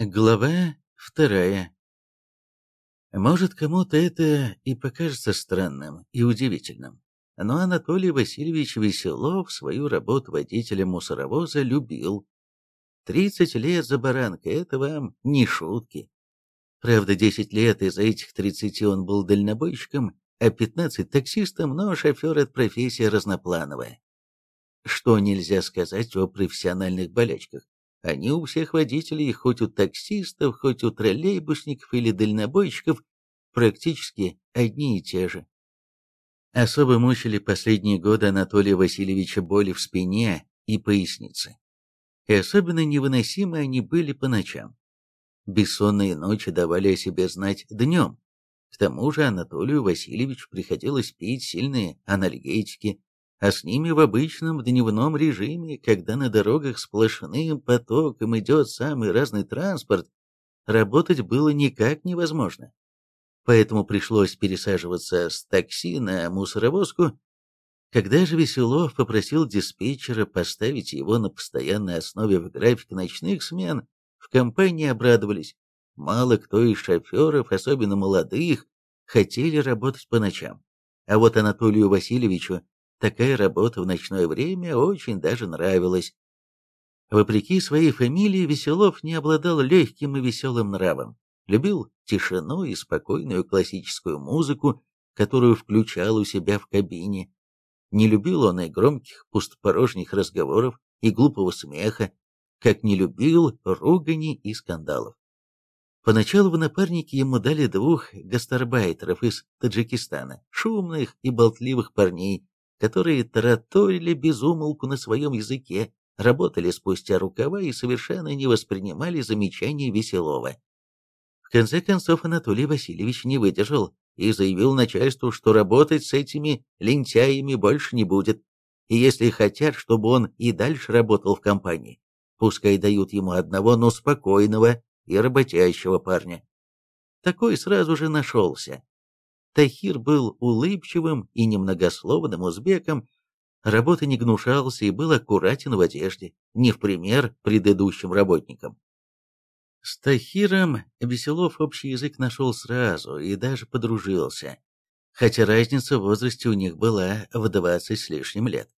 Глава вторая. Может, кому-то это и покажется странным и удивительным, но Анатолий Васильевич Веселов свою работу водителя мусоровоза любил. Тридцать лет за баранкой — это вам не шутки. Правда, десять лет из этих тридцати он был дальнобойщиком, а пятнадцать — таксистом, но шофер — это профессия разноплановая. Что нельзя сказать о профессиональных болячках? Они у всех водителей, хоть у таксистов, хоть у троллейбусников или дальнобойщиков, практически одни и те же. Особо мучили последние годы Анатолия Васильевича боли в спине и пояснице. И особенно невыносимы они были по ночам. Бессонные ночи давали о себе знать днем. К тому же Анатолию Васильевичу приходилось пить сильные анальгетики, а с ними в обычном дневном режиме, когда на дорогах сплошным потоком идет самый разный транспорт, работать было никак невозможно. Поэтому пришлось пересаживаться с такси на мусоровозку. Когда же Веселов попросил диспетчера поставить его на постоянной основе в график ночных смен, в компании обрадовались. Мало кто из шоферов, особенно молодых, хотели работать по ночам. А вот Анатолию Васильевичу Такая работа в ночное время очень даже нравилась. Вопреки своей фамилии, Веселов не обладал легким и веселым нравом. Любил тишину и спокойную классическую музыку, которую включал у себя в кабине. Не любил он и громких пустопорожних разговоров, и глупого смеха, как не любил ругани и скандалов. Поначалу в напарники ему дали двух гастарбайтеров из Таджикистана, шумных и болтливых парней, которые тараторили безумолку на своем языке, работали спустя рукава и совершенно не воспринимали замечания Веселова. В конце концов Анатолий Васильевич не выдержал и заявил начальству, что работать с этими лентяями больше не будет, и если хотят, чтобы он и дальше работал в компании, пускай дают ему одного, но спокойного и работящего парня. Такой сразу же нашелся. Тахир был улыбчивым и немногословным узбеком, работы не гнушался и был аккуратен в одежде, не в пример предыдущим работникам. С Тахиром Веселов общий язык нашел сразу и даже подружился, хотя разница в возрасте у них была в двадцать с лишним лет.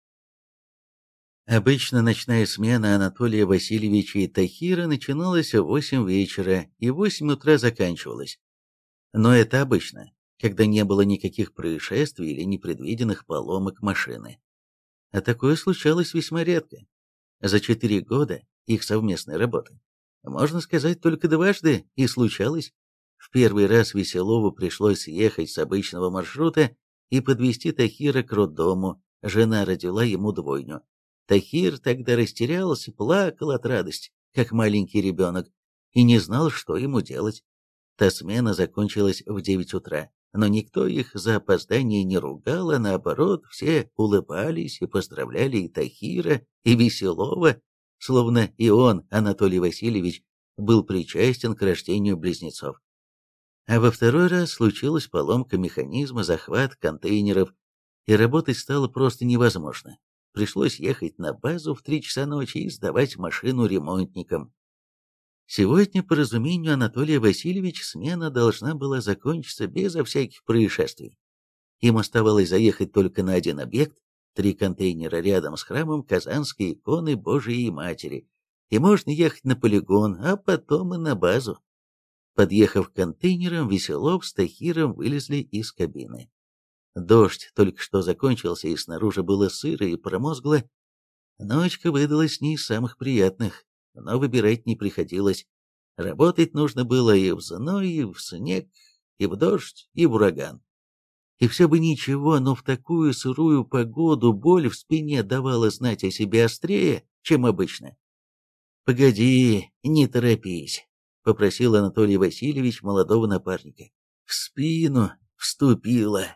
Обычно ночная смена Анатолия Васильевича и Тахира начиналась в восемь вечера и в восемь утра заканчивалась. Но это обычно когда не было никаких происшествий или непредвиденных поломок машины. А такое случалось весьма редко. За четыре года их совместной работы. Можно сказать, только дважды и случалось. В первый раз Веселову пришлось ехать с обычного маршрута и подвести Тахира к роддому. Жена родила ему двойню. Тахир тогда растерялся, плакал от радости, как маленький ребенок, и не знал, что ему делать. Та смена закончилась в девять утра но никто их за опоздание не ругал, а наоборот, все улыбались и поздравляли и Тахира, и Веселова, словно и он, Анатолий Васильевич, был причастен к рождению близнецов. А во второй раз случилась поломка механизма, захват контейнеров, и работать стало просто невозможно. Пришлось ехать на базу в три часа ночи и сдавать машину ремонтникам. Сегодня, по разумению Анатолия Васильевича, смена должна была закончиться безо всяких происшествий. Им оставалось заехать только на один объект, три контейнера рядом с храмом Казанской иконы Божией Матери, и можно ехать на полигон, а потом и на базу. Подъехав к контейнерам, Веселов с Тахиром вылезли из кабины. Дождь только что закончился, и снаружи было сыро и промозгло. Ночка выдалась не из самых приятных но выбирать не приходилось. Работать нужно было и в зной, и в снег, и в дождь, и в ураган. И все бы ничего, но в такую сырую погоду боль в спине давала знать о себе острее, чем обычно. «Погоди, не торопись», — попросил Анатолий Васильевич молодого напарника. «В спину вступила.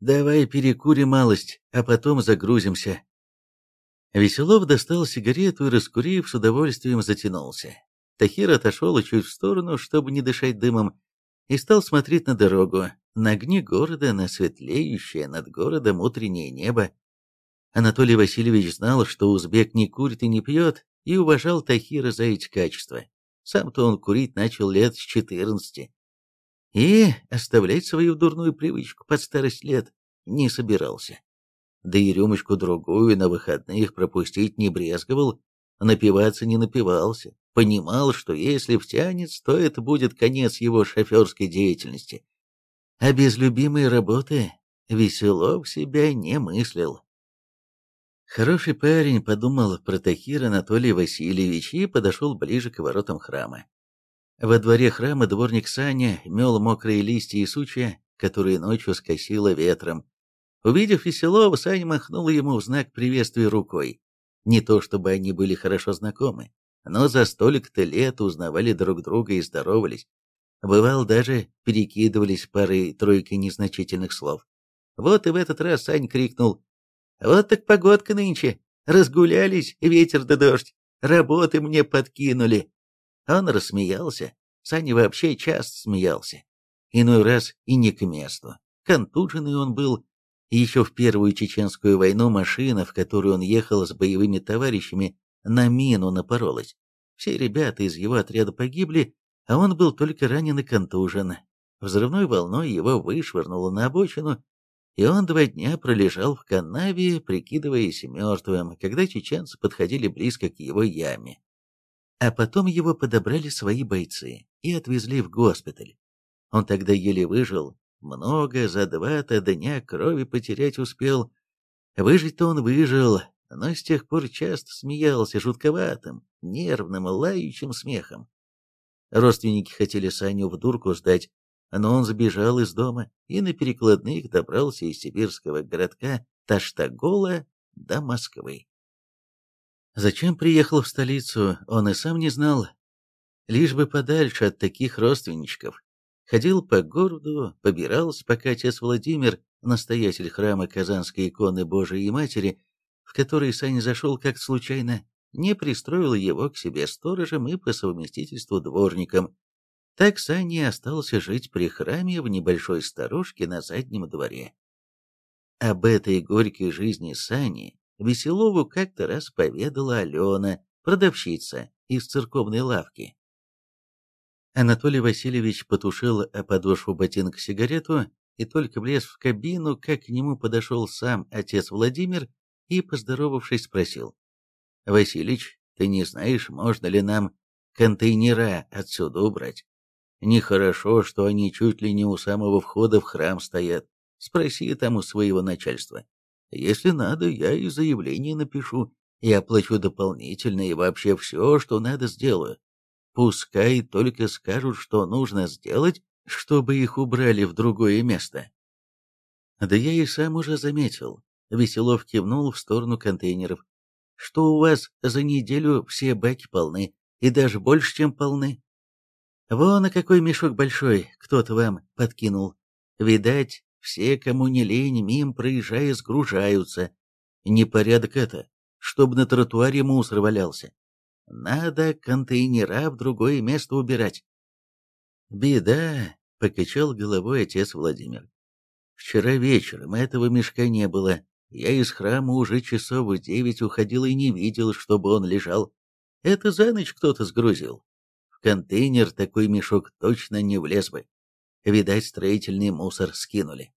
Давай перекурим малость, а потом загрузимся. Веселов достал сигарету и, раскурив, с удовольствием затянулся. Тахир отошел чуть в сторону, чтобы не дышать дымом, и стал смотреть на дорогу, на огни города, на светлеющее над городом утреннее небо. Анатолий Васильевич знал, что узбек не курит и не пьет, и уважал Тахира за эти качества. Сам-то он курить начал лет с четырнадцати. И оставлять свою дурную привычку под старость лет не собирался. Да и рюмочку-другую на выходных пропустить не брезговал, напиваться не напивался, понимал, что если втянет, то это будет конец его шоферской деятельности. А без любимой работы Веселов себя не мыслил. Хороший парень подумал про Тахир Анатолий Васильевич и подошел ближе к воротам храма. Во дворе храма дворник Саня мел мокрые листья и сучья, которые ночью скосило ветром. Увидев Веселова, Саня махнул ему в знак приветствия рукой. Не то чтобы они были хорошо знакомы, но за столько-то лет узнавали друг друга и здоровались. Бывал, даже перекидывались парой-тройкой незначительных слов. Вот и в этот раз Сань крикнул «Вот так погодка нынче! Разгулялись, ветер да дождь! Работы мне подкинули!» Он рассмеялся. Саня вообще часто смеялся. Иной раз и не к месту. Контуженный он был. Еще в первую чеченскую войну машина, в которую он ехал с боевыми товарищами, на мину напоролась. Все ребята из его отряда погибли, а он был только ранен и контужен. Взрывной волной его вышвырнуло на обочину, и он два дня пролежал в канаве, прикидываясь мертвым, когда чеченцы подходили близко к его яме. А потом его подобрали свои бойцы и отвезли в госпиталь. Он тогда еле выжил, много за два-то дня крови потерять успел. Выжить-то он выжил, но с тех пор часто смеялся жутковатым, нервным, лающим смехом. Родственники хотели Саню в дурку сдать, но он сбежал из дома и на перекладных добрался из сибирского городка Таштагола до Москвы. Зачем приехал в столицу, он и сам не знал. Лишь бы подальше от таких родственничков. Ходил по городу, побирался, пока отец Владимир, настоятель храма Казанской иконы Божией Матери, в который Саня зашел как случайно, не пристроил его к себе сторожем и по совместительству дворником. Так Саня остался жить при храме в небольшой сторожке на заднем дворе. Об этой горькой жизни Сани Веселову как-то раз поведала Алена, продавщица из церковной лавки. Анатолий Васильевич потушил о подошву ботинка сигарету и только влез в кабину, как к нему подошел сам отец Владимир и, поздоровавшись, спросил. «Василич, ты не знаешь, можно ли нам контейнера отсюда убрать? Нехорошо, что они чуть ли не у самого входа в храм стоят. Спроси там у своего начальства. Если надо, я и заявление напишу, и оплачу дополнительно, и вообще все, что надо, сделаю. Пускай только скажут, что нужно сделать, чтобы их убрали в другое место. Да я и сам уже заметил. Веселов кивнул в сторону контейнеров. Что у вас за неделю все баки полны, и даже больше, чем полны. Вон, а какой мешок большой кто-то вам подкинул. Видать, все, кому не лень, мим проезжая, сгружаются. Непорядок это, чтобы на тротуаре мусор валялся. Надо контейнера в другое место убирать. Беда, — покачал головой отец Владимир. Вчера вечером этого мешка не было. Я из храма уже часов в девять уходил и не видел, чтобы он лежал. Это за ночь кто-то сгрузил. В контейнер такой мешок точно не влез бы. Видать, строительный мусор скинули.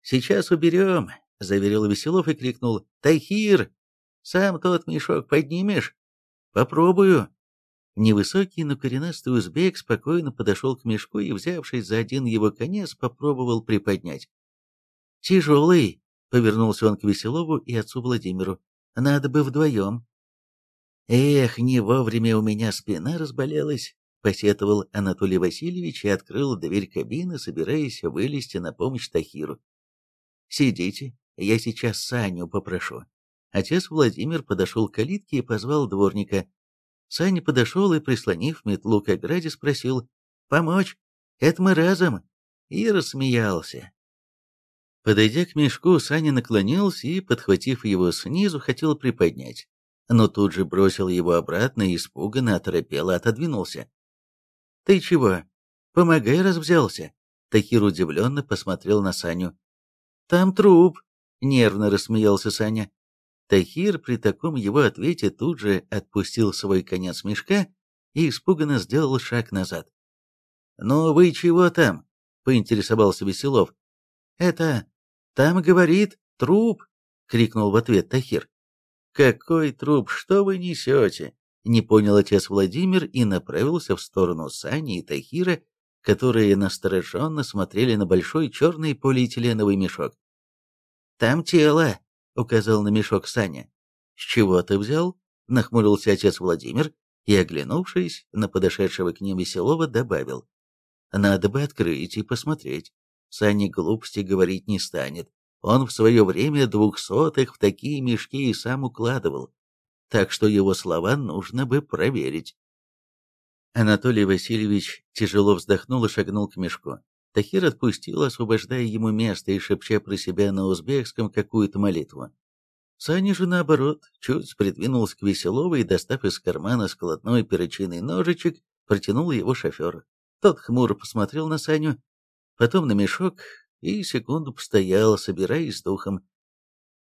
«Сейчас уберем», — заверил Веселов и крикнул. «Тахир, сам тот мешок поднимешь?» «Попробую». Невысокий, но коренастый узбек спокойно подошел к мешку и, взявшись за один его конец, попробовал приподнять. «Тяжелый», — повернулся он к Веселову и отцу Владимиру. «Надо бы вдвоем». «Эх, не вовремя у меня спина разболелась», — посетовал Анатолий Васильевич и открыл дверь кабины, собираясь вылезти на помощь Тахиру. «Сидите, я сейчас Саню попрошу». Отец Владимир подошел к калитке и позвал дворника. Саня подошел и, прислонив метлу к ограде, спросил «Помочь? Это мы разом?» и рассмеялся. Подойдя к мешку, Саня наклонился и, подхватив его снизу, хотел приподнять, но тут же бросил его обратно и испуганно оторопело отодвинулся. «Ты чего? Помогай, раз взялся!» Тахир удивленно посмотрел на Саню. «Там труп!» — нервно рассмеялся Саня. Тахир при таком его ответе тут же отпустил свой конец мешка и испуганно сделал шаг назад. «Ну вы чего там?» — поинтересовался Веселов. «Это... там, говорит, труп!» — крикнул в ответ Тахир. «Какой труп? Что вы несете?» — не понял отец Владимир и направился в сторону Сани и Тахира, которые настороженно смотрели на большой черный полиэтиленовый мешок. «Там тело!» — указал на мешок Саня. «С чего ты взял?» — нахмурился отец Владимир и, оглянувшись на подошедшего к ним Веселова, добавил. «Надо бы открыть и посмотреть. Саня глупости говорить не станет. Он в свое время двухсотых в такие мешки и сам укладывал. Так что его слова нужно бы проверить». Анатолий Васильевич тяжело вздохнул и шагнул к мешку. Тахир отпустил, освобождая ему место и шепча про себя на узбекском какую-то молитву. Саня же, наоборот, чуть придвинулся к Веселову и, достав из кармана складной перочинный ножичек, протянул его шоферу. Тот хмуро посмотрел на Саню, потом на мешок и секунду постоял, собираясь с духом.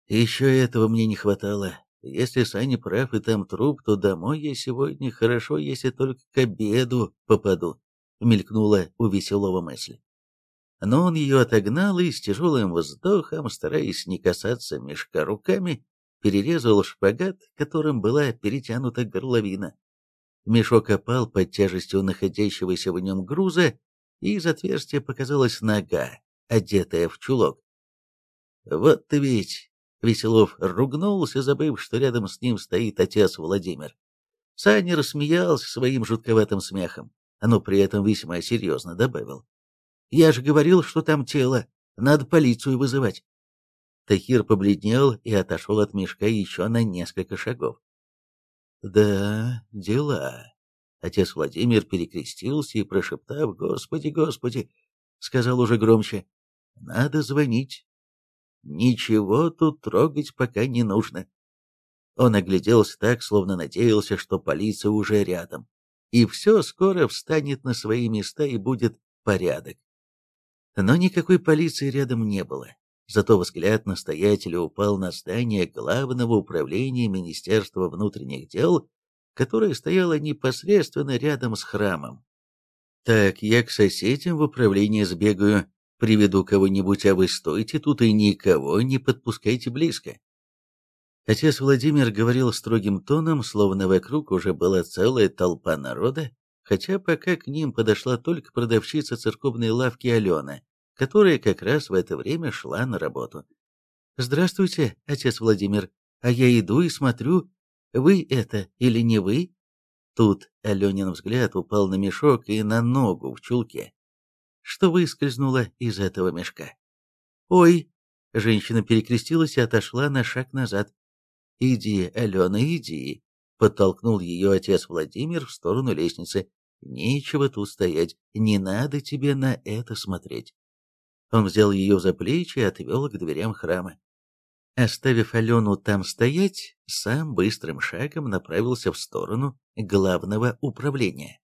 Еще этого мне не хватало. Если Саня прав и там труп, то домой я сегодня хорошо, если только к обеду попаду, мелькнула у Веселова мысль но он ее отогнал и с тяжелым вздохом, стараясь не касаться мешка руками, перерезал шпагат, которым была перетянута горловина. Мешок опал под тяжестью находящегося в нем груза, и из отверстия показалась нога, одетая в чулок. «Вот ты ведь!» — Веселов ругнулся, забыв, что рядом с ним стоит отец Владимир. Саня рассмеялся своим жутковатым смехом, но при этом весьма серьезно добавил. Я же говорил, что там тело. Надо полицию вызывать. Тахир побледнел и отошел от мешка еще на несколько шагов. «Да, дела». Отец Владимир перекрестился и, прошептав «Господи, Господи», сказал уже громче «Надо звонить». «Ничего тут трогать пока не нужно». Он огляделся так, словно надеялся, что полиция уже рядом, и все скоро встанет на свои места и будет порядок. Но никакой полиции рядом не было. Зато взгляд настоятеля упал на здание Главного управления Министерства внутренних дел, которое стояло непосредственно рядом с храмом. «Так, я к соседям в управление сбегаю, приведу кого-нибудь, а вы стойте тут и никого не подпускайте близко». Отец Владимир говорил строгим тоном, словно вокруг уже была целая толпа народа, хотя пока к ним подошла только продавщица церковной лавки Алена, которая как раз в это время шла на работу. «Здравствуйте, отец Владимир, а я иду и смотрю, вы это или не вы?» Тут Аленин взгляд упал на мешок и на ногу в чулке, что выскользнуло из этого мешка. «Ой!» — женщина перекрестилась и отошла на шаг назад. «Иди, Алена, иди!» — подтолкнул ее отец Владимир в сторону лестницы. Нечего тут стоять, не надо тебе на это смотреть. Он взял ее за плечи и отвел к дверям храма. Оставив Алену там стоять, сам быстрым шагом направился в сторону главного управления.